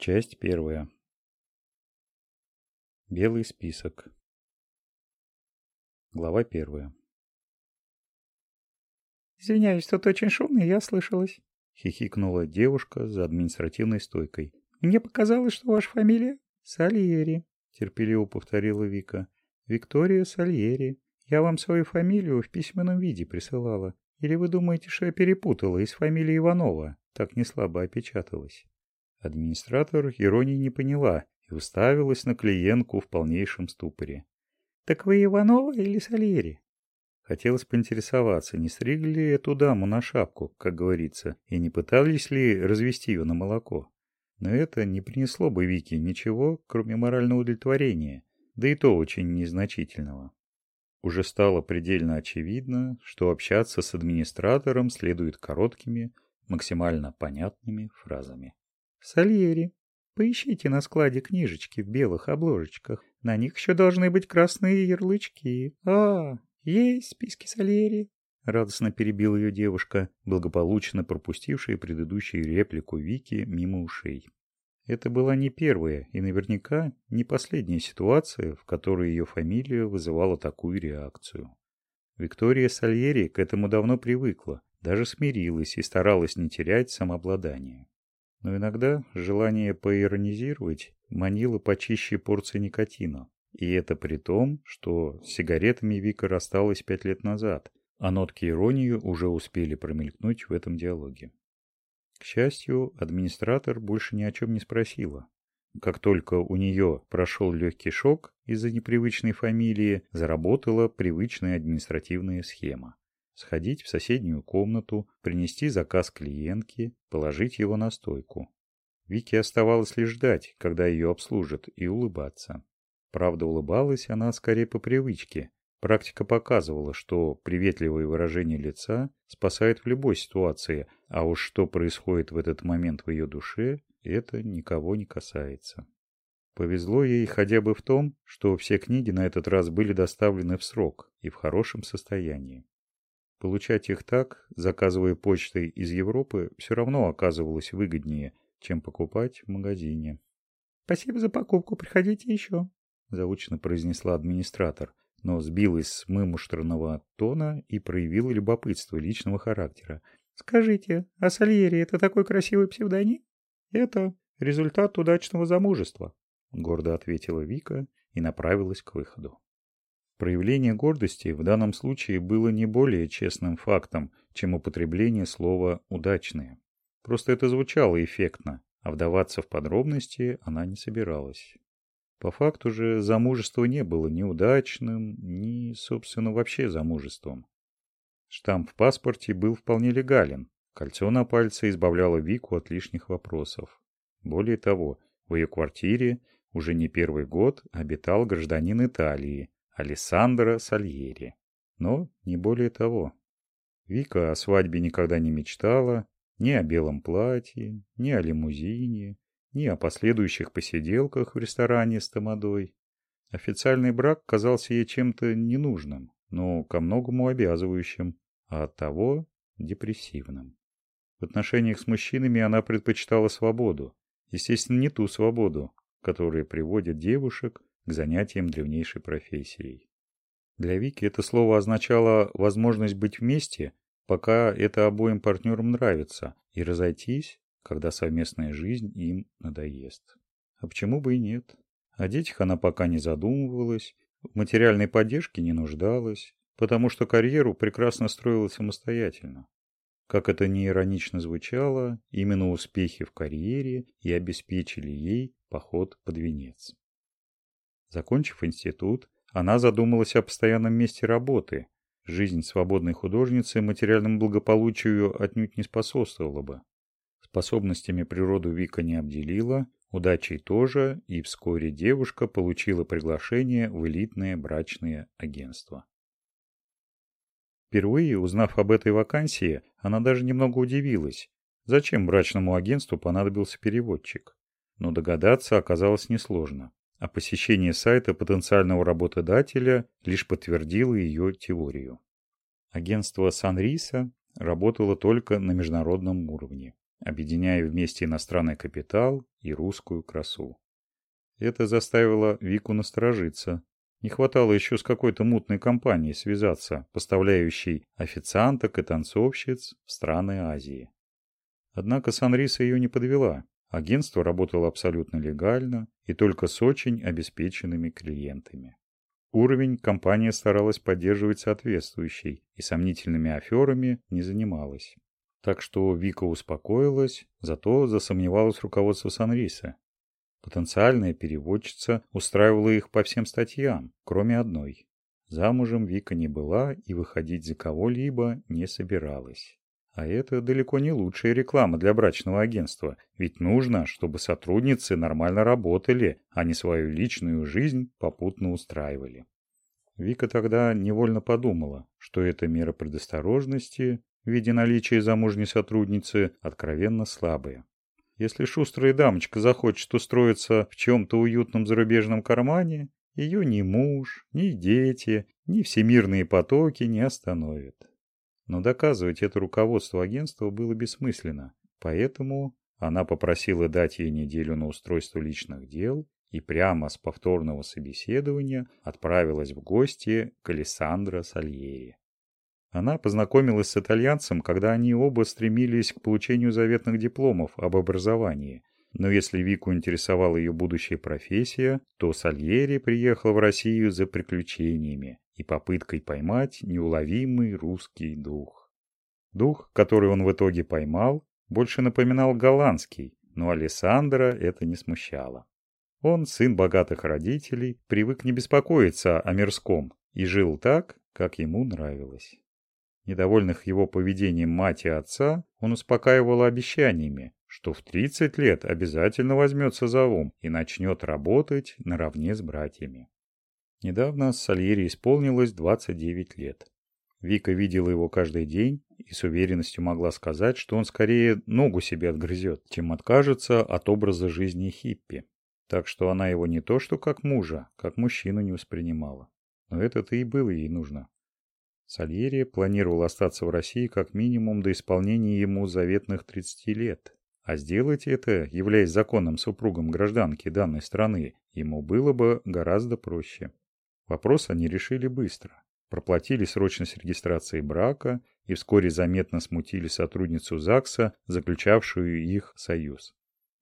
Часть первая. Белый список. Глава первая. «Извиняюсь, тут очень шумно, я слышалась», — хихикнула девушка за административной стойкой. «Мне показалось, что ваша фамилия Сальери», — терпеливо повторила Вика. «Виктория Сальери. Я вам свою фамилию в письменном виде присылала. Или вы думаете, что я перепутала и с фамилией Иванова? Так не слабо опечаталась». Администратор иронии не поняла и уставилась на клиентку в полнейшем ступоре. «Так вы Иванова или Сальери?» Хотелось поинтересоваться, не стригли ли эту даму на шапку, как говорится, и не пытались ли развести ее на молоко. Но это не принесло бы Вике ничего, кроме морального удовлетворения, да и то очень незначительного. Уже стало предельно очевидно, что общаться с администратором следует короткими, максимально понятными фразами. Сальери. Поищите на складе книжечки в белых обложечках. На них еще должны быть красные ярлычки. А, есть списки Сальери. Радостно перебила ее девушка, благополучно пропустившая предыдущую реплику Вики мимо ушей. Это была не первая и наверняка не последняя ситуация, в которой ее фамилия вызывала такую реакцию. Виктория Сальери к этому давно привыкла, даже смирилась и старалась не терять самообладание. Но иногда желание поиронизировать манило почище порции никотина. И это при том, что с сигаретами Вика рассталась пять лет назад, а нотки иронии уже успели промелькнуть в этом диалоге. К счастью, администратор больше ни о чем не спросила. Как только у нее прошел легкий шок из-за непривычной фамилии, заработала привычная административная схема сходить в соседнюю комнату, принести заказ клиентке, положить его на стойку. Вике оставалось лишь ждать, когда ее обслужат, и улыбаться. Правда, улыбалась она скорее по привычке. Практика показывала, что приветливое выражение лица спасает в любой ситуации, а уж что происходит в этот момент в ее душе, это никого не касается. Повезло ей хотя бы в том, что все книги на этот раз были доставлены в срок и в хорошем состоянии. Получать их так, заказывая почтой из Европы, все равно оказывалось выгоднее, чем покупать в магазине. «Спасибо за покупку, приходите еще», – заучно произнесла администратор, но сбилась с мымуштранного тона и проявила любопытство личного характера. «Скажите, а Сальери – это такой красивый псевдоним?» «Это результат удачного замужества», – гордо ответила Вика и направилась к выходу. Проявление гордости в данном случае было не более честным фактом, чем употребление слова «удачные». Просто это звучало эффектно, а вдаваться в подробности она не собиралась. По факту же замужество не было ни удачным, ни, собственно, вообще замужеством. Штамп в паспорте был вполне легален. Кольцо на пальце избавляло Вику от лишних вопросов. Более того, в ее квартире уже не первый год обитал гражданин Италии, Алессандро Сальери. Но не более того. Вика о свадьбе никогда не мечтала, ни о белом платье, ни о лимузине, ни о последующих посиделках в ресторане с тамадой. Официальный брак казался ей чем-то ненужным, но ко многому обязывающим, а оттого депрессивным. В отношениях с мужчинами она предпочитала свободу. Естественно, не ту свободу, которая приводит девушек к занятиям древнейшей профессией. Для Вики это слово означало возможность быть вместе, пока это обоим партнерам нравится, и разойтись, когда совместная жизнь им надоест. А почему бы и нет? О детях она пока не задумывалась, в материальной поддержке не нуждалась, потому что карьеру прекрасно строила самостоятельно. Как это не иронично звучало, именно успехи в карьере и обеспечили ей поход под венец. Закончив институт, она задумалась о постоянном месте работы. Жизнь свободной художницы материальному благополучию отнюдь не способствовала бы. Способностями природу Вика не обделила, удачей тоже, и вскоре девушка получила приглашение в элитное брачное агентство. Впервые, узнав об этой вакансии, она даже немного удивилась, зачем брачному агентству понадобился переводчик. Но догадаться оказалось несложно а посещение сайта потенциального работодателя лишь подтвердило ее теорию. Агентство Санриса работало только на международном уровне. объединяя вместе иностранный капитал и русскую красу. Это заставило Вику насторожиться. Не хватало еще с какой-то мутной компанией связаться, поставляющей официанток и танцовщиц в страны Азии. Однако Санриса ее не подвела. Агентство работало абсолютно легально и только с очень обеспеченными клиентами. Уровень компания старалась поддерживать соответствующий и сомнительными аферами не занималась. Так что Вика успокоилась, зато засомневалась руководство Санриса. Потенциальная переводчица устраивала их по всем статьям, кроме одной. Замужем Вика не была и выходить за кого-либо не собиралась. А это далеко не лучшая реклама для брачного агентства, ведь нужно, чтобы сотрудницы нормально работали, а не свою личную жизнь попутно устраивали. Вика тогда невольно подумала, что эта мера предосторожности в виде наличия замужней сотрудницы откровенно слабая. Если шустрая дамочка захочет устроиться в чем-то уютном зарубежном кармане, ее ни муж, ни дети, ни всемирные потоки не остановят. Но доказывать это руководство агентства было бессмысленно, поэтому она попросила дать ей неделю на устройство личных дел и прямо с повторного собеседования отправилась в гости к Алессандро Сальери. Она познакомилась с итальянцем, когда они оба стремились к получению заветных дипломов об образовании. Но если Вику интересовала ее будущая профессия, то Сальери приехал в Россию за приключениями и попыткой поймать неуловимый русский дух. Дух, который он в итоге поймал, больше напоминал голландский, но Алессандра это не смущало. Он, сын богатых родителей, привык не беспокоиться о мирском и жил так, как ему нравилось. Недовольных его поведением мать и отца он успокаивал обещаниями, что в 30 лет обязательно возьмется за ум и начнет работать наравне с братьями. Недавно Сальери исполнилось 29 лет. Вика видела его каждый день и с уверенностью могла сказать, что он скорее ногу себе отгрызет, чем откажется от образа жизни хиппи. Так что она его не то что как мужа, как мужчину не воспринимала. Но это-то и было ей нужно. Сальери планировал остаться в России как минимум до исполнения ему заветных 30 лет. А сделать это, являясь законным супругом гражданки данной страны, ему было бы гораздо проще. Вопрос они решили быстро. Проплатили срочность регистрации брака и вскоре заметно смутили сотрудницу ЗАГСа, заключавшую их союз.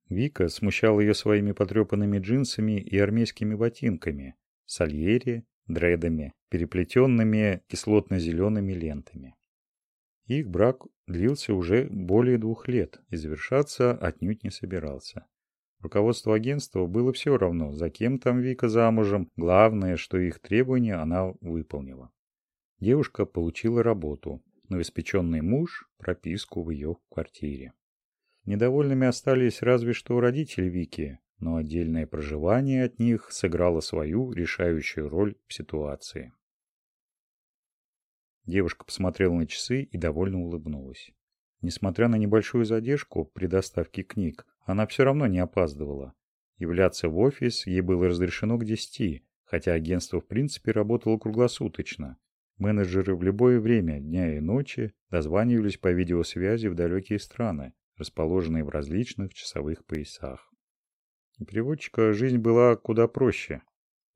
Вика смущал ее своими потрепанными джинсами и армейскими ботинками, сальери, дредами, переплетенными кислотно-зелеными лентами. Их брак длился уже более двух лет и завершаться отнюдь не собирался. Руководству агентства было все равно, за кем там Вика замужем, главное, что их требования она выполнила. Девушка получила работу, но испеченный муж – прописку в ее квартире. Недовольными остались разве что родители Вики, но отдельное проживание от них сыграло свою решающую роль в ситуации. Девушка посмотрела на часы и довольно улыбнулась. Несмотря на небольшую задержку при доставке книг, она все равно не опаздывала. Являться в офис ей было разрешено к 10, хотя агентство в принципе работало круглосуточно. Менеджеры в любое время, дня и ночи, дозванивались по видеосвязи в далекие страны, расположенные в различных часовых поясах. У переводчика жизнь была куда проще.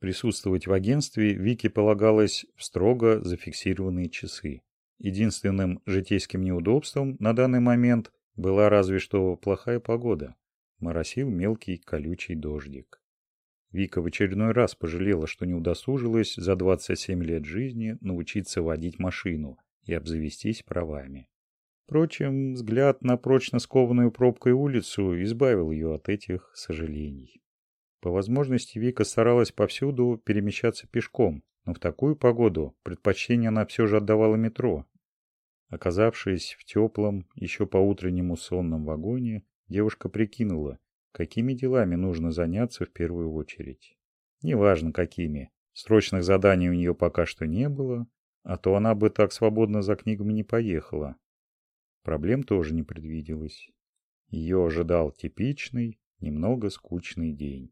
Присутствовать в агентстве Вике полагалось в строго зафиксированные часы. Единственным житейским неудобством на данный момент была разве что плохая погода моросил мелкий колючий дождик. Вика в очередной раз пожалела, что не удосужилась за 27 лет жизни научиться водить машину и обзавестись правами. Впрочем, взгляд на прочно скованную пробкой улицу избавил ее от этих сожалений. По возможности Вика старалась повсюду перемещаться пешком, но в такую погоду предпочтение она все же отдавала метро. Оказавшись в теплом, еще по утреннему сонном вагоне, Девушка прикинула, какими делами нужно заняться в первую очередь. Неважно какими. Срочных заданий у нее пока что не было, а то она бы так свободно за книгами не поехала. Проблем тоже не предвиделось. Ее ожидал типичный, немного скучный день.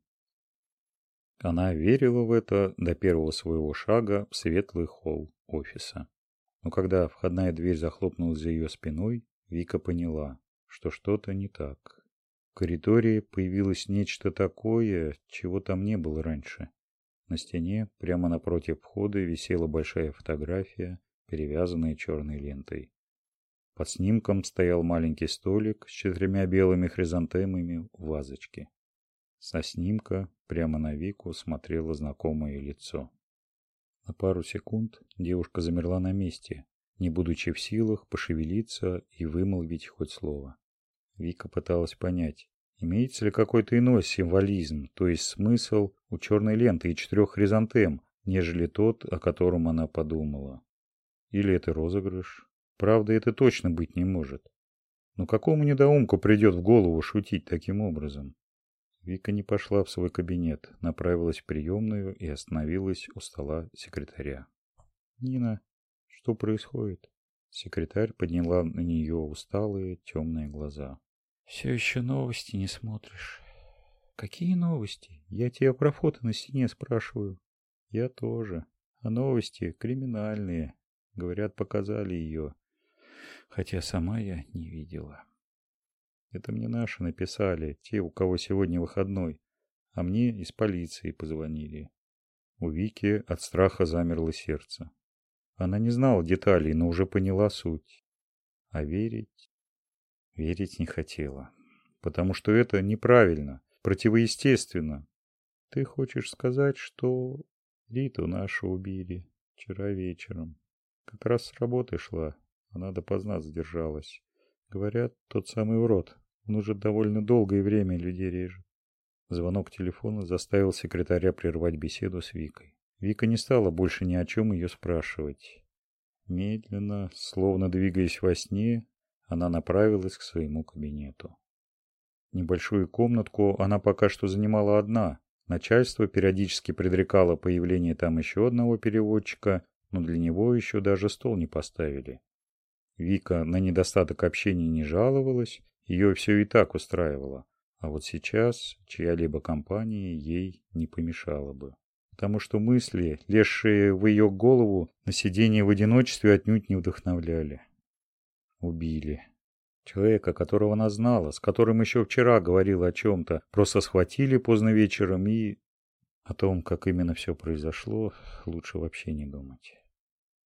Она верила в это до первого своего шага в светлый холл офиса. Но когда входная дверь захлопнулась за ее спиной, Вика поняла, что что-то не так. В коридоре появилось нечто такое, чего там не было раньше. На стене, прямо напротив входа, висела большая фотография, перевязанная черной лентой. Под снимком стоял маленький столик с четырьмя белыми хризантемами в вазочке. Со снимка прямо на Вику смотрело знакомое лицо. На пару секунд девушка замерла на месте, не будучи в силах пошевелиться и вымолвить хоть слово. Вика пыталась понять, имеется ли какой-то иной символизм, то есть смысл у черной ленты и четырех хризантем, нежели тот, о котором она подумала. Или это розыгрыш? Правда, это точно быть не может. Но какому недоумку придет в голову шутить таким образом? Вика не пошла в свой кабинет, направилась в приемную и остановилась у стола секретаря. «Нина, что происходит?» Секретарь подняла на нее усталые темные глаза. «Все еще новости не смотришь». «Какие новости? Я тебя про фото на стене спрашиваю». «Я тоже. А новости криминальные. Говорят, показали ее. Хотя сама я не видела». Это мне наши написали, те, у кого сегодня выходной. А мне из полиции позвонили. У Вики от страха замерло сердце. Она не знала деталей, но уже поняла суть. А верить? Верить не хотела. Потому что это неправильно, противоестественно. Ты хочешь сказать, что Риту нашу убили вчера вечером? Как раз с работы шла, она допоздна задержалась. Говорят, тот самый урод. Он уже довольно долгое время людей режет. Звонок телефона заставил секретаря прервать беседу с Викой. Вика не стала больше ни о чем ее спрашивать. Медленно, словно двигаясь во сне, она направилась к своему кабинету. Небольшую комнатку она пока что занимала одна. Начальство периодически предрекало появление там еще одного переводчика, но для него еще даже стол не поставили. Вика на недостаток общения не жаловалась, ее все и так устраивало. А вот сейчас чья-либо компания ей не помешала бы. Потому что мысли, лезшие в ее голову, на сиденье в одиночестве отнюдь не вдохновляли. Убили. Человека, которого она знала, с которым еще вчера говорила о чем-то, просто схватили поздно вечером и... О том, как именно все произошло, лучше вообще не думать.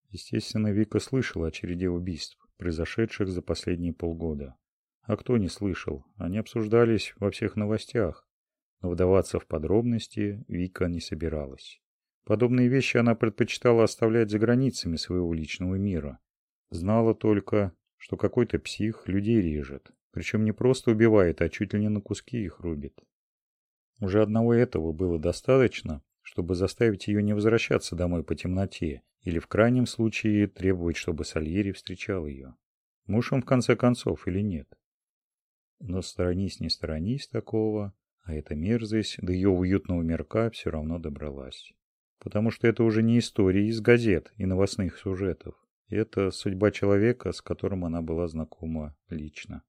Естественно, Вика слышала о череде убийств произошедших за последние полгода. А кто не слышал, они обсуждались во всех новостях. Но вдаваться в подробности Вика не собиралась. Подобные вещи она предпочитала оставлять за границами своего личного мира. Знала только, что какой-то псих людей режет. Причем не просто убивает, а чуть ли не на куски их рубит. Уже одного этого было достаточно, чтобы заставить ее не возвращаться домой по темноте или в крайнем случае требовать, чтобы Сальери встречал ее. Муж он в конце концов или нет. Но сторонись не сторонись такого, а эта мерзость до ее уютного мирка все равно добралась. Потому что это уже не история из газет и новостных сюжетов. Это судьба человека, с которым она была знакома лично.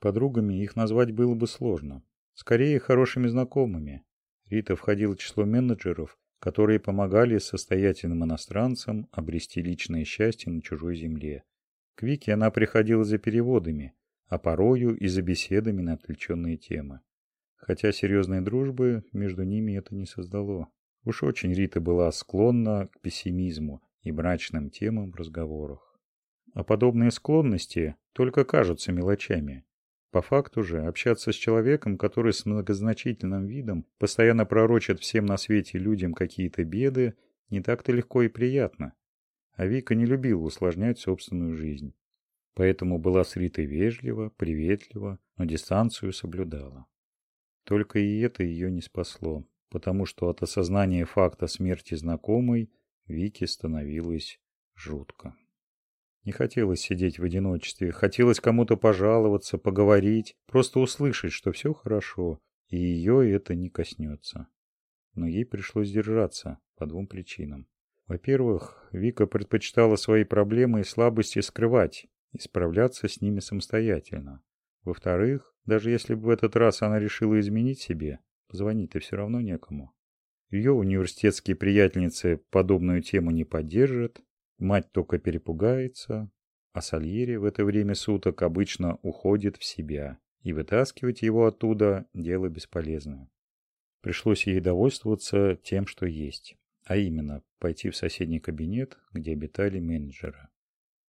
Подругами их назвать было бы сложно. Скорее, хорошими знакомыми. Рита входила в число менеджеров, которые помогали состоятельным иностранцам обрести личное счастье на чужой земле. К Вике она приходила за переводами, а порою и за беседами на отвлеченные темы. Хотя серьезной дружбы между ними это не создало. Уж очень Рита была склонна к пессимизму и мрачным темам в разговорах. А подобные склонности только кажутся мелочами. По факту же, общаться с человеком, который с многозначительным видом постоянно пророчит всем на свете людям какие-то беды, не так-то легко и приятно. А Вика не любила усложнять собственную жизнь. Поэтому была с Ритой вежлива, приветлива, но дистанцию соблюдала. Только и это ее не спасло, потому что от осознания факта смерти знакомой Вике становилось жутко. Не хотелось сидеть в одиночестве, хотелось кому-то пожаловаться, поговорить, просто услышать, что все хорошо, и ее это не коснется. Но ей пришлось держаться по двум причинам. Во-первых, Вика предпочитала свои проблемы и слабости скрывать, и справляться с ними самостоятельно. Во-вторых, даже если бы в этот раз она решила изменить себе, позвонить-то все равно некому. Ее университетские приятельницы подобную тему не поддержат, мать только перепугается, а Сальери в это время суток обычно уходит в себя, и вытаскивать его оттуда – дело бесполезное. Пришлось ей довольствоваться тем, что есть, а именно пойти в соседний кабинет, где обитали менеджеры.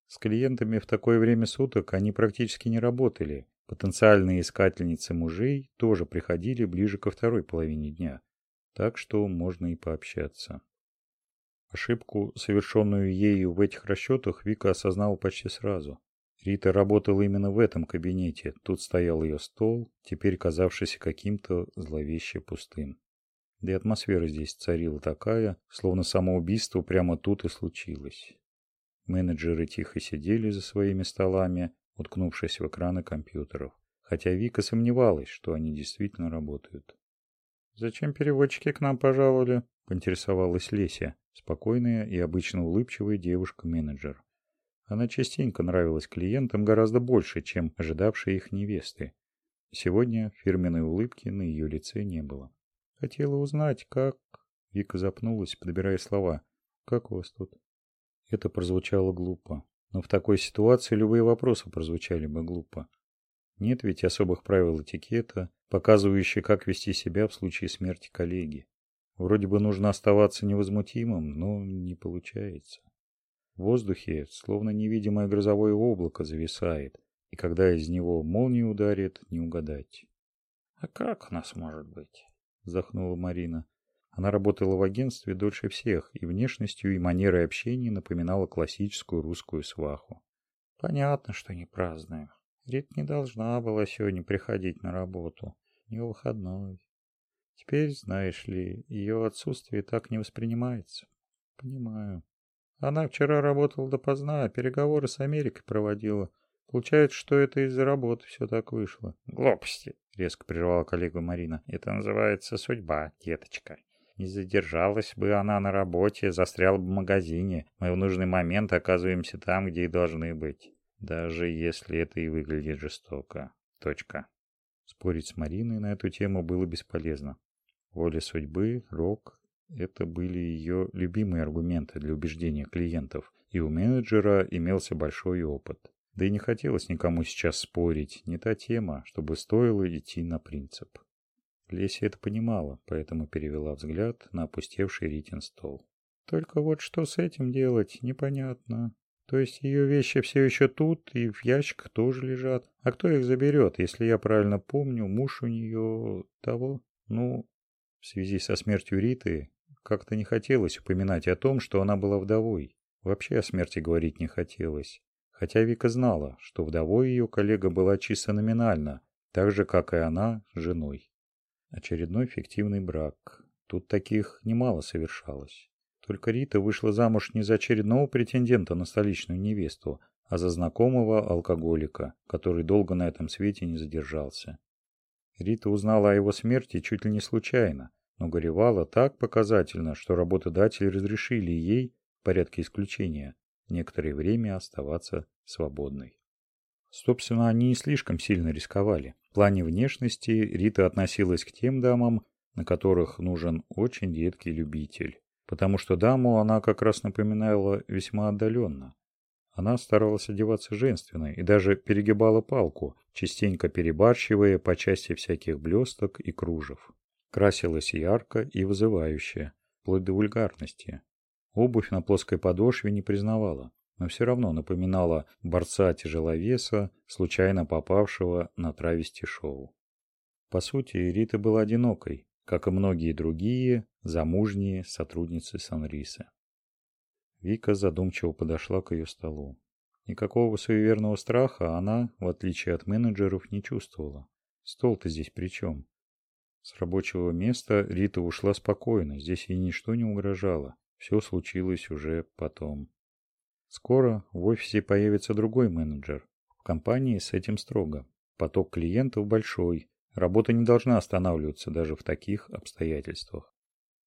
С клиентами в такое время суток они практически не работали. Потенциальные искательницы мужей тоже приходили ближе ко второй половине дня, так что можно и пообщаться. Ошибку, совершенную ею в этих расчетах, Вика осознала почти сразу. Рита работала именно в этом кабинете. Тут стоял ее стол, теперь казавшийся каким-то зловеще пустым. Да и атмосфера здесь царила такая, словно самоубийство прямо тут и случилось. Менеджеры тихо сидели за своими столами, уткнувшись в экраны компьютеров, хотя Вика сомневалась, что они действительно работают. «Зачем переводчики к нам пожаловали?» – поинтересовалась Леся, спокойная и обычно улыбчивая девушка-менеджер. Она частенько нравилась клиентам гораздо больше, чем ожидавшие их невесты. Сегодня фирменной улыбки на ее лице не было. Хотела узнать, как... Вика запнулась, подбирая слова. «Как у вас тут?» Это прозвучало глупо. Но в такой ситуации любые вопросы прозвучали бы глупо. Нет ведь особых правил этикета, показывающих, как вести себя в случае смерти коллеги. Вроде бы нужно оставаться невозмутимым, но не получается. В воздухе словно невидимое грозовое облако зависает, и когда из него молния ударит, не угадать. «А как у нас может быть?» – вздохнула Марина. Она работала в агентстве дольше всех, и внешностью и манерой общения напоминала классическую русскую сваху. «Понятно, что не празднуем. Рит не должна была сегодня приходить на работу. Не выходной. Теперь, знаешь ли, ее отсутствие так не воспринимается. Понимаю. Она вчера работала допоздна, а переговоры с Америкой проводила. Получается, что это из-за работы все так вышло. Глупости, резко прервала коллегу Марина. Это называется судьба, деточка. Не задержалась бы она на работе, застряла бы в магазине. Мы в нужный момент оказываемся там, где и должны быть. Даже если это и выглядит жестоко. Точка. Спорить с Мариной на эту тему было бесполезно. Воля судьбы, рок – это были ее любимые аргументы для убеждения клиентов, и у менеджера имелся большой опыт. Да и не хотелось никому сейчас спорить, не та тема, чтобы стоило идти на принцип. Леся это понимала, поэтому перевела взгляд на опустевший Ритин стол. Только вот что с этим делать, непонятно. То есть ее вещи все еще тут и в ящиках тоже лежат. А кто их заберет, если я правильно помню, муж у нее того? Ну, в связи со смертью Риты как-то не хотелось упоминать о том, что она была вдовой. Вообще о смерти говорить не хотелось. Хотя Вика знала, что вдовой ее коллега была чисто номинально, так же, как и она, женой. Очередной фиктивный брак. Тут таких немало совершалось. Только Рита вышла замуж не за очередного претендента на столичную невесту, а за знакомого алкоголика, который долго на этом свете не задержался. Рита узнала о его смерти чуть ли не случайно, но горевала так показательно, что работодатели разрешили ей, в порядке исключения, некоторое время оставаться свободной. Собственно, они не слишком сильно рисковали. Плане внешности Рита относилась к тем дамам, на которых нужен очень редкий любитель, потому что даму она как раз напоминала весьма отдаленно. Она старалась одеваться женственно и даже перегибала палку, частенько перебарщивая по части всяких блесток и кружев. Красилась ярко и вызывающе, вплоть до вульгарности. Обувь на плоской подошве не признавала, но все равно напоминала борца-тяжеловеса, случайно попавшего на травести-шоу. По сути, Рита была одинокой, как и многие другие замужние сотрудницы Санриса. Вика задумчиво подошла к ее столу. Никакого суеверного страха она, в отличие от менеджеров, не чувствовала. Стол-то здесь при чем? С рабочего места Рита ушла спокойно, здесь ей ничто не угрожало. Все случилось уже потом. Скоро в офисе появится другой менеджер. В компании с этим строго. Поток клиентов большой. Работа не должна останавливаться даже в таких обстоятельствах.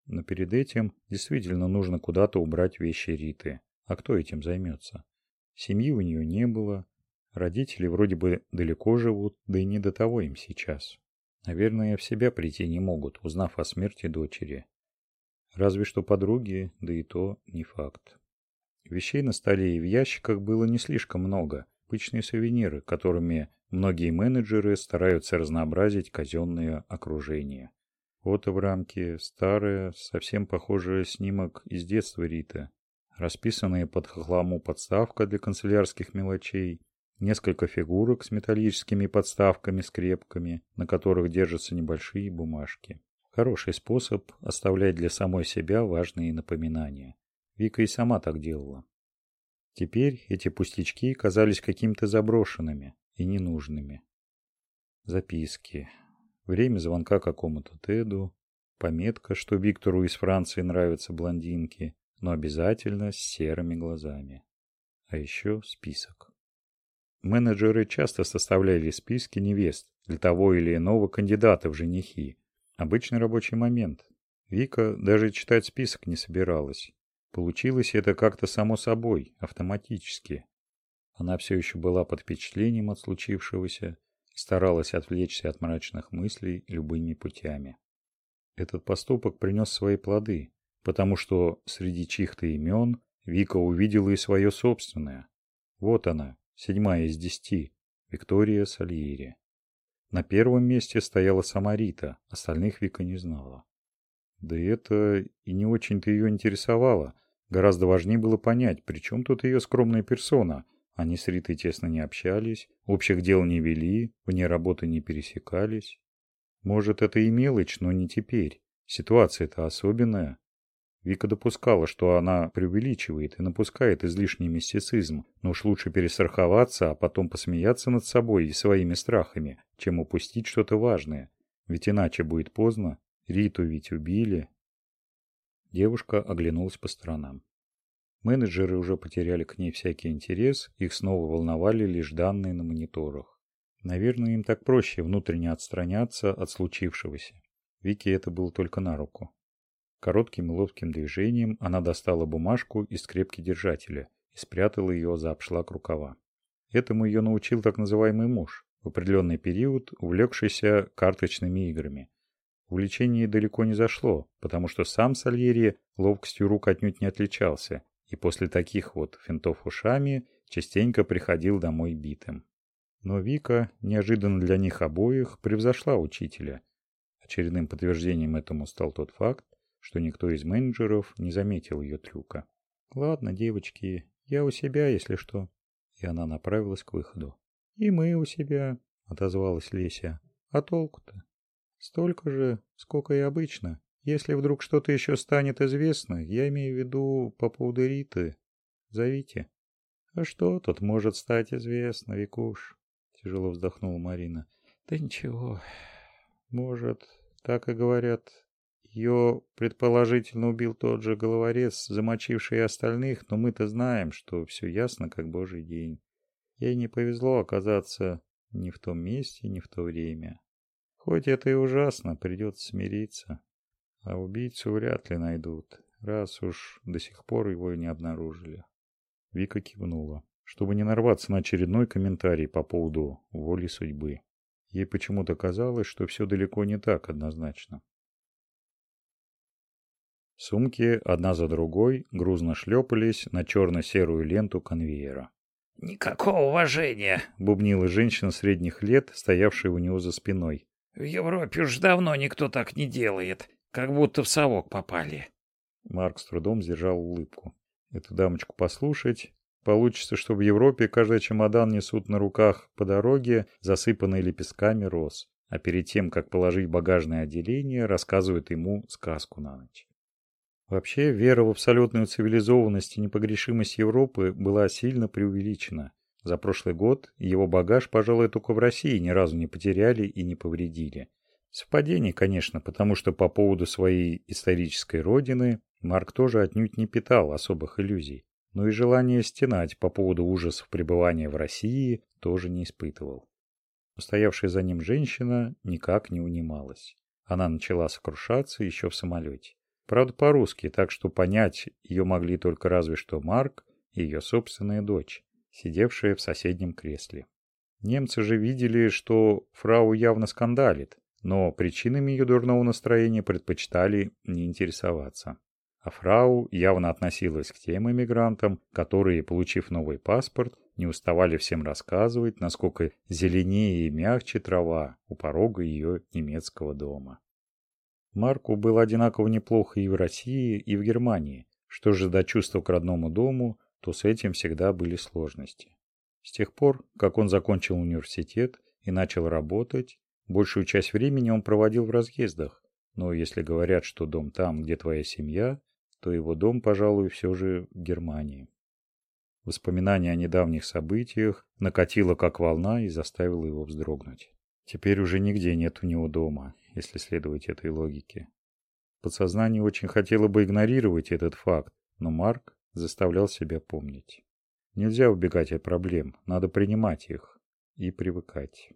Но перед этим действительно нужно куда-то убрать вещи Риты. А кто этим займется? Семьи у нее не было. Родители вроде бы далеко живут, да и не до того им сейчас. Наверное, в себя прийти не могут, узнав о смерти дочери. Разве что подруги, да и то не факт. Вещей на столе и в ящиках было не слишком много. Обычные сувениры, которыми многие менеджеры стараются разнообразить казенное окружение. Фото в рамке, старое, совсем похожее снимок из детства Риты. Расписанная под хохлому подставка для канцелярских мелочей. Несколько фигурок с металлическими подставками-скрепками, на которых держатся небольшие бумажки. Хороший способ оставлять для самой себя важные напоминания. Вика и сама так делала. Теперь эти пустячки казались какими-то заброшенными и ненужными. Записки. Время звонка какому-то Теду. Пометка, что Виктору из Франции нравятся блондинки, но обязательно с серыми глазами. А еще список. Менеджеры часто составляли списки невест для того или иного кандидата в женихи. Обычный рабочий момент. Вика даже читать список не собиралась. Получилось это как-то само собой, автоматически. Она все еще была под впечатлением от случившегося и старалась отвлечься от мрачных мыслей любыми путями. Этот поступок принес свои плоды, потому что среди чьих-то имен Вика увидела и свое собственное. Вот она, седьмая из десяти, Виктория Сальери. На первом месте стояла сама Рита, остальных Вика не знала. Да и это и не очень-то ее интересовало, Гораздо важнее было понять, при чем тут ее скромная персона. Они с Ритой тесно не общались, общих дел не вели, вне работы не пересекались. Может, это и мелочь, но не теперь. Ситуация-то особенная. Вика допускала, что она преувеличивает и напускает излишний мистицизм, но уж лучше перестраховаться, а потом посмеяться над собой и своими страхами, чем упустить что-то важное. Ведь иначе будет поздно. Риту ведь убили, Девушка оглянулась по сторонам. Менеджеры уже потеряли к ней всякий интерес, их снова волновали лишь данные на мониторах. Наверное, им так проще внутренне отстраняться от случившегося. Вике это было только на руку. Коротким и ловким движением она достала бумажку из скрепки держателя и спрятала ее за обшлаг рукава. Этому ее научил так называемый муж, в определенный период увлекшийся карточными играми – Увлечение далеко не зашло, потому что сам Сальери ловкостью рук отнюдь не отличался, и после таких вот финтов ушами частенько приходил домой битым. Но Вика, неожиданно для них обоих, превзошла учителя. Очередным подтверждением этому стал тот факт, что никто из менеджеров не заметил ее трюка. «Ладно, девочки, я у себя, если что». И она направилась к выходу. «И мы у себя», — отозвалась Леся. «А толку-то?» Столько же, сколько и обычно. Если вдруг что-то еще станет известно, я имею в виду по поводу Риты, зовите. А что тут может стать известно, Викуш? Тяжело вздохнула Марина. Да ничего. Может, так и говорят. Ее предположительно убил тот же головорез, замочивший остальных, но мы-то знаем, что все ясно, как божий день. Ей не повезло оказаться ни в том месте, ни в то время. Хоть это и ужасно, придется смириться. А убийцу вряд ли найдут, раз уж до сих пор его не обнаружили. Вика кивнула, чтобы не нарваться на очередной комментарий по поводу воли судьбы. Ей почему-то казалось, что все далеко не так однозначно. Сумки одна за другой грузно шлепались на черно-серую ленту конвейера. «Никакого уважения!» — бубнила женщина средних лет, стоявшая у него за спиной. В Европе уж давно никто так не делает, как будто в совок попали. Марк с трудом сдержал улыбку. Эту дамочку послушать. Получится, что в Европе каждый чемодан несут на руках по дороге, засыпанный лепестками роз. А перед тем, как положить багажное отделение, рассказывают ему сказку на ночь. Вообще, вера в абсолютную цивилизованность и непогрешимость Европы была сильно преувеличена. За прошлый год его багаж, пожалуй, только в России ни разу не потеряли и не повредили. Совпадение, конечно, потому что по поводу своей исторической родины Марк тоже отнюдь не питал особых иллюзий, но и желание стенать по поводу ужасов пребывания в России тоже не испытывал. Стоявшая за ним женщина никак не унималась. Она начала сокрушаться еще в самолете. Правда, по-русски, так что понять ее могли только разве что Марк и ее собственная дочь сидевшая в соседнем кресле. Немцы же видели, что фрау явно скандалит, но причинами ее дурного настроения предпочитали не интересоваться. а фрау явно относилась к тем эмигрантам, которые, получив новый паспорт, не уставали всем рассказывать, насколько зеленее и мягче трава у порога ее немецкого дома. Марку было одинаково неплохо и в России, и в Германии. Что же до чувства к родному дому, то с этим всегда были сложности. С тех пор, как он закончил университет и начал работать, большую часть времени он проводил в разъездах. Но если говорят, что дом там, где твоя семья, то его дом, пожалуй, все же в Германии. Воспоминание о недавних событиях накатило как волна и заставило его вздрогнуть. Теперь уже нигде нет у него дома, если следовать этой логике. Подсознание очень хотело бы игнорировать этот факт, но Марк заставлял себя помнить. Нельзя убегать от проблем, надо принимать их и привыкать.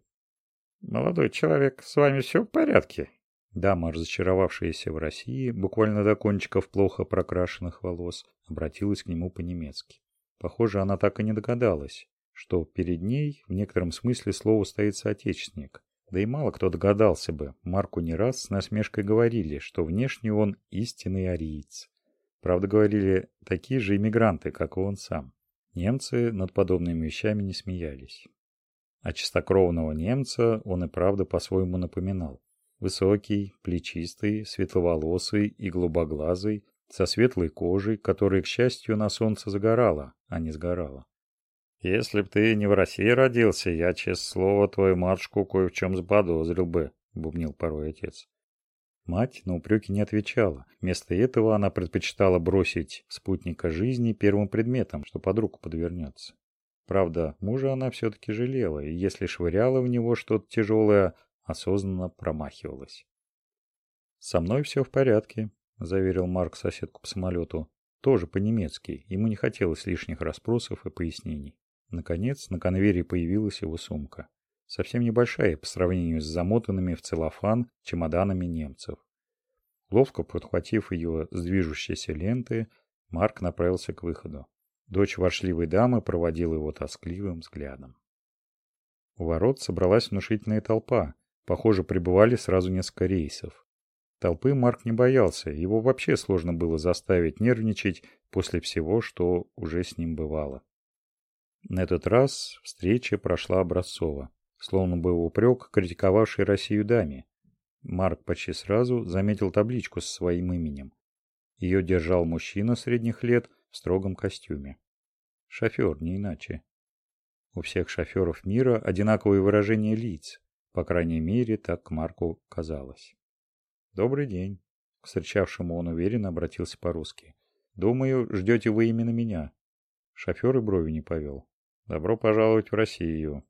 «Молодой человек, с вами все в порядке?» Дама, разочаровавшаяся в России, буквально до кончиков плохо прокрашенных волос, обратилась к нему по-немецки. Похоже, она так и не догадалась, что перед ней в некотором смысле слово стоит соотечественник. Да и мало кто догадался бы, Марку не раз с насмешкой говорили, что внешне он истинный ариец. Правда, говорили такие же иммигранты, как и он сам. Немцы над подобными вещами не смеялись. А чистокровного немца он и правда по-своему напоминал. Высокий, плечистый, светловолосый и голубоглазый, со светлой кожей, которая, к счастью, на солнце загорала, а не сгорала. «Если б ты не в России родился, я, честное слово, твою матушку кое в чем заподозрил бы», — бубнил порой отец. Мать на упреки не отвечала. Вместо этого она предпочитала бросить спутника жизни первым предметом, что под руку подвернется. Правда, мужа она все-таки жалела, и если швыряла в него что-то тяжелое, осознанно промахивалась. «Со мной все в порядке», — заверил Марк соседку по самолету. Тоже по-немецки, ему не хотелось лишних расспросов и пояснений. Наконец, на конвейере появилась его сумка. Совсем небольшая по сравнению с замотанными в целлофан чемоданами немцев. Ловко подхватив ее с движущейся ленты, Марк направился к выходу. Дочь воршливой дамы проводила его тоскливым взглядом. У ворот собралась внушительная толпа, Похоже, прибывали сразу несколько рейсов. Толпы Марк не боялся, его вообще сложно было заставить нервничать после всего, что уже с ним бывало. На этот раз встреча прошла образцово, словно бы упрек, критиковавший Россию даме. Марк почти сразу заметил табличку со своим именем. Ее держал мужчина средних лет в строгом костюме. Шофер, не иначе. У всех шоферов мира одинаковые выражения лиц, по крайней мере, так Марку казалось. «Добрый день». К встречавшему он уверенно обратился по-русски. «Думаю, ждете вы именно меня». Шофер и брови не повел. «Добро пожаловать в Россию».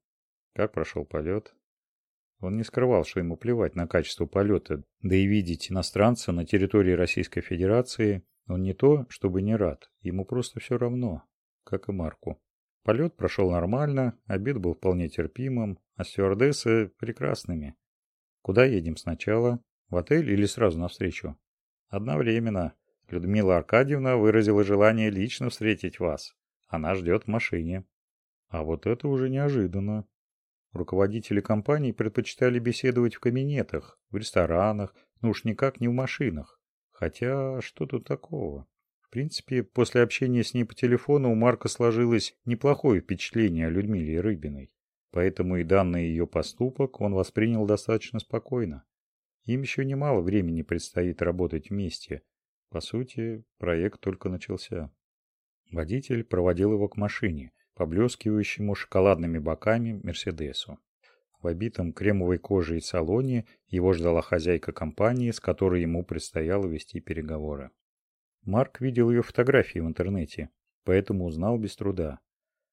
Как прошел полет? Он не скрывал, что ему плевать на качество полета, да и видеть иностранца на территории Российской Федерации он не то, чтобы не рад, ему просто все равно, как и Марку. Полет прошел нормально, обед был вполне терпимым, а стюардессы прекрасными. Куда едем сначала? В отель или сразу навстречу? Одновременно. Людмила Аркадьевна выразила желание лично встретить вас. Она ждет в машине. А вот это уже неожиданно. Руководители компаний предпочитали беседовать в кабинетах, в ресторанах, ну уж никак не в машинах. Хотя, что тут такого? принципе, после общения с ней по телефону у Марка сложилось неплохое впечатление о Людмиле Рыбиной. Поэтому и данный ее поступок он воспринял достаточно спокойно. Им еще немало времени предстоит работать вместе. По сути, проект только начался. Водитель проводил его к машине, поблескивающему шоколадными боками Мерседесу. В обитом кремовой кожей салоне его ждала хозяйка компании, с которой ему предстояло вести переговоры. Марк видел ее фотографии в интернете, поэтому узнал без труда.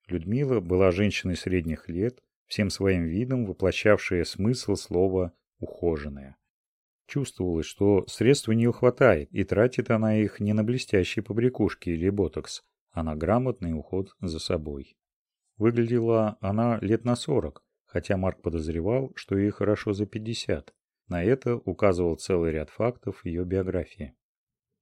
Людмила была женщиной средних лет, всем своим видом воплощавшая смысл слова «ухоженная». Чувствовалось, что средств у нее хватает, и тратит она их не на блестящие побрякушки или ботокс, а на грамотный уход за собой. Выглядела она лет на сорок, хотя Марк подозревал, что ей хорошо за пятьдесят. На это указывал целый ряд фактов ее биографии.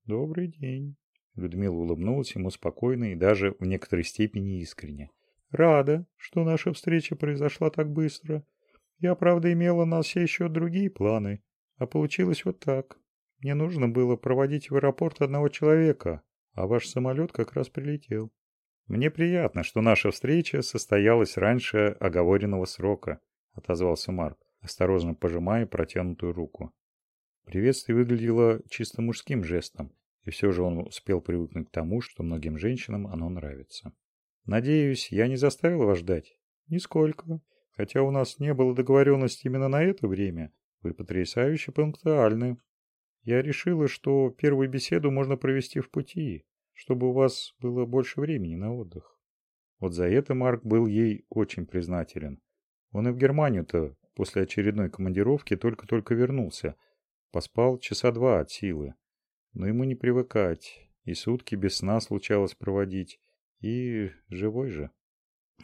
«Добрый день». Людмила улыбнулась ему спокойно и даже в некоторой степени искренне. «Рада, что наша встреча произошла так быстро. Я, правда, имела на все еще другие планы, а получилось вот так. Мне нужно было проводить в аэропорт одного человека, а ваш самолет как раз прилетел. Мне приятно, что наша встреча состоялась раньше оговоренного срока, отозвался Марк, осторожно пожимая протянутую руку. Приветствие выглядело чисто мужским жестом, и все же он успел привыкнуть к тому, что многим женщинам оно нравится. «Надеюсь, я не заставил вас ждать?» «Нисколько. Хотя у нас не было договоренности именно на это время, вы потрясающе пунктуальны. Я решила, что первую беседу можно провести в пути, чтобы у вас было больше времени на отдых». Вот за это Марк был ей очень признателен. Он и в Германию-то после очередной командировки только-только вернулся. Поспал часа два от силы. Но ему не привыкать. И сутки без сна случалось проводить. И живой же.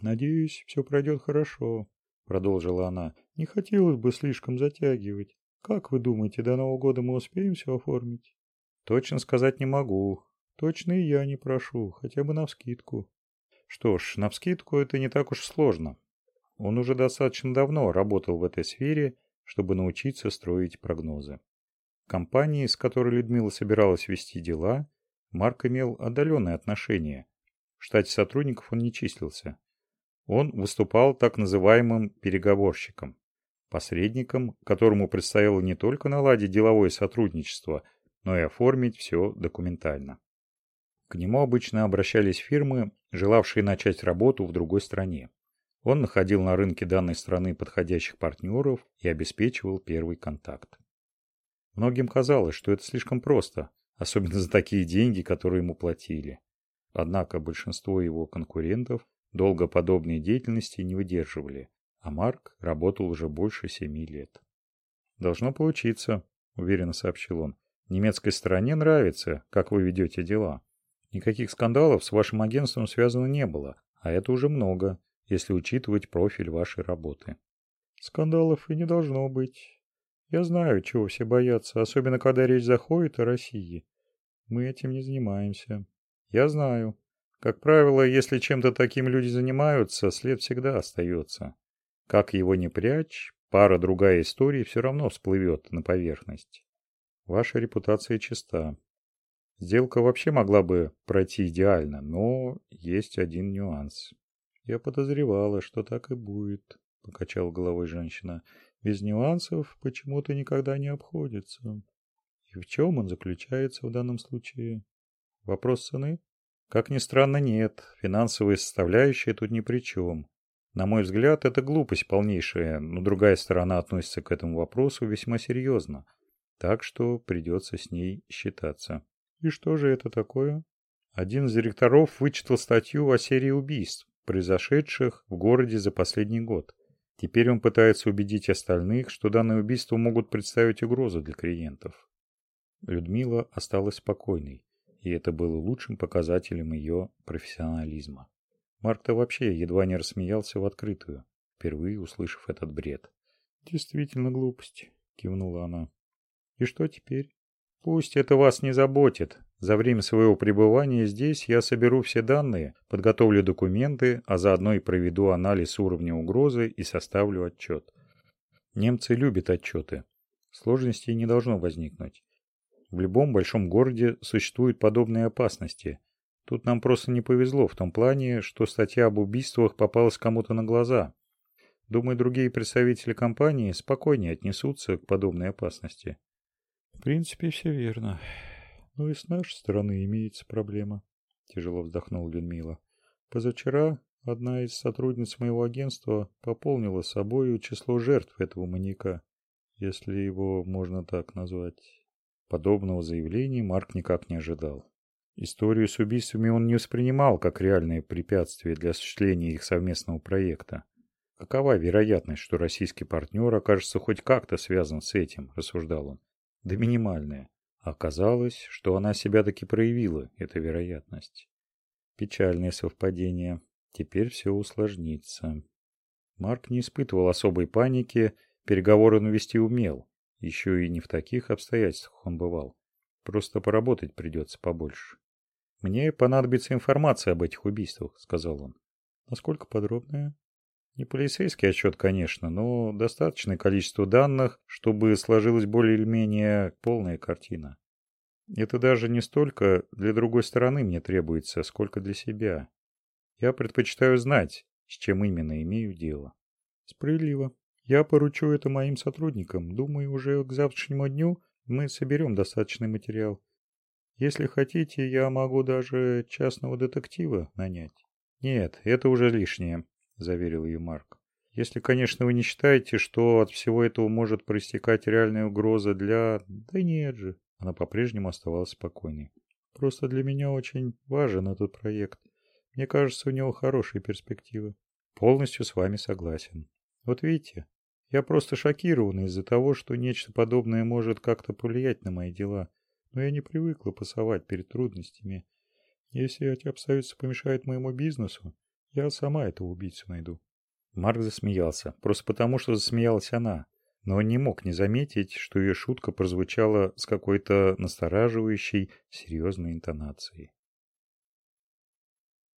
«Надеюсь, все пройдет хорошо», — продолжила она. «Не хотелось бы слишком затягивать. Как вы думаете, до Нового года мы успеем все оформить?» «Точно сказать не могу. Точно и я не прошу, хотя бы навскидку». «Что ж, навскидку это не так уж сложно. Он уже достаточно давно работал в этой сфере, чтобы научиться строить прогнозы. Компании, с которой Людмила собиралась вести дела, Марк имел отдаленное отношение. В штате сотрудников он не числился. Он выступал так называемым переговорщиком, посредником, которому предстояло не только наладить деловое сотрудничество, но и оформить все документально. К нему обычно обращались фирмы, желавшие начать работу в другой стране. Он находил на рынке данной страны подходящих партнеров и обеспечивал первый контакт. Многим казалось, что это слишком просто, особенно за такие деньги, которые ему платили. Однако большинство его конкурентов долго подобной деятельности не выдерживали, а Марк работал уже больше семи лет. «Должно получиться», — уверенно сообщил он. «Немецкой стороне нравится, как вы ведете дела. Никаких скандалов с вашим агентством связано не было, а это уже много если учитывать профиль вашей работы. Скандалов и не должно быть. Я знаю, чего все боятся, особенно когда речь заходит о России. Мы этим не занимаемся. Я знаю. Как правило, если чем-то таким люди занимаются, след всегда остается. Как его не прячь, пара другая историй все равно всплывет на поверхность. Ваша репутация чиста. Сделка вообще могла бы пройти идеально, но есть один нюанс. Я подозревала, что так и будет, покачала головой женщина. Без нюансов почему-то никогда не обходится. И в чем он заключается в данном случае? Вопрос цены? Как ни странно, нет. Финансовая составляющая тут ни при чем. На мой взгляд, это глупость полнейшая, но другая сторона относится к этому вопросу весьма серьезно. Так что придется с ней считаться. И что же это такое? Один из директоров вычитал статью о серии убийств произошедших в городе за последний год. Теперь он пытается убедить остальных, что данные убийства могут представить угрозу для клиентов. Людмила осталась спокойной, и это было лучшим показателем ее профессионализма. Марк-то вообще едва не рассмеялся в открытую, впервые услышав этот бред. «Действительно глупость», — кивнула она. «И что теперь?» «Пусть это вас не заботит. За время своего пребывания здесь я соберу все данные, подготовлю документы, а заодно и проведу анализ уровня угрозы и составлю отчет. Немцы любят отчеты. Сложностей не должно возникнуть. В любом большом городе существуют подобные опасности. Тут нам просто не повезло в том плане, что статья об убийствах попалась кому-то на глаза. Думаю, другие представители компании спокойнее отнесутся к подобной опасности. В принципе, все верно. Но и с нашей стороны имеется проблема. Тяжело вздохнул Людмила. Позавчера одна из сотрудниц моего агентства пополнила собою число жертв этого маньяка, если его можно так назвать. Подобного заявления Марк никак не ожидал. Историю с убийствами он не воспринимал как реальное препятствие для осуществления их совместного проекта. Какова вероятность, что российский партнер окажется хоть как-то связан с этим, рассуждал он. Да минимальная. Оказалось, что она себя таки проявила, эта вероятность. Печальное совпадение. Теперь все усложнится. Марк не испытывал особой паники, переговоры он вести умел. Еще и не в таких обстоятельствах он бывал. Просто поработать придется побольше. «Мне понадобится информация об этих убийствах», — сказал он. «Насколько подробная?» Не полицейский отчет, конечно, но достаточное количество данных, чтобы сложилась более или менее полная картина. Это даже не столько для другой стороны мне требуется, сколько для себя. Я предпочитаю знать, с чем именно имею дело. Справедливо. Я поручу это моим сотрудникам. Думаю, уже к завтрашнему дню мы соберем достаточный материал. Если хотите, я могу даже частного детектива нанять. Нет, это уже лишнее, заверил ее Марк. Если, конечно, вы не считаете, что от всего этого может проистекать реальная угроза для... Да нет же. Она по-прежнему оставалась спокойной. Просто для меня очень важен этот проект. Мне кажется, у него хорошие перспективы. Полностью с вами согласен. Вот видите, я просто шокирован из-за того, что нечто подобное может как-то повлиять на мои дела. Но я не привыкла пасовать перед трудностями. Если эти обстоятельства помешают моему бизнесу, я сама этого убийцу найду. Марк засмеялся, просто потому, что засмеялась она. Но не мог не заметить, что ее шутка прозвучала с какой-то настораживающей, серьезной интонацией.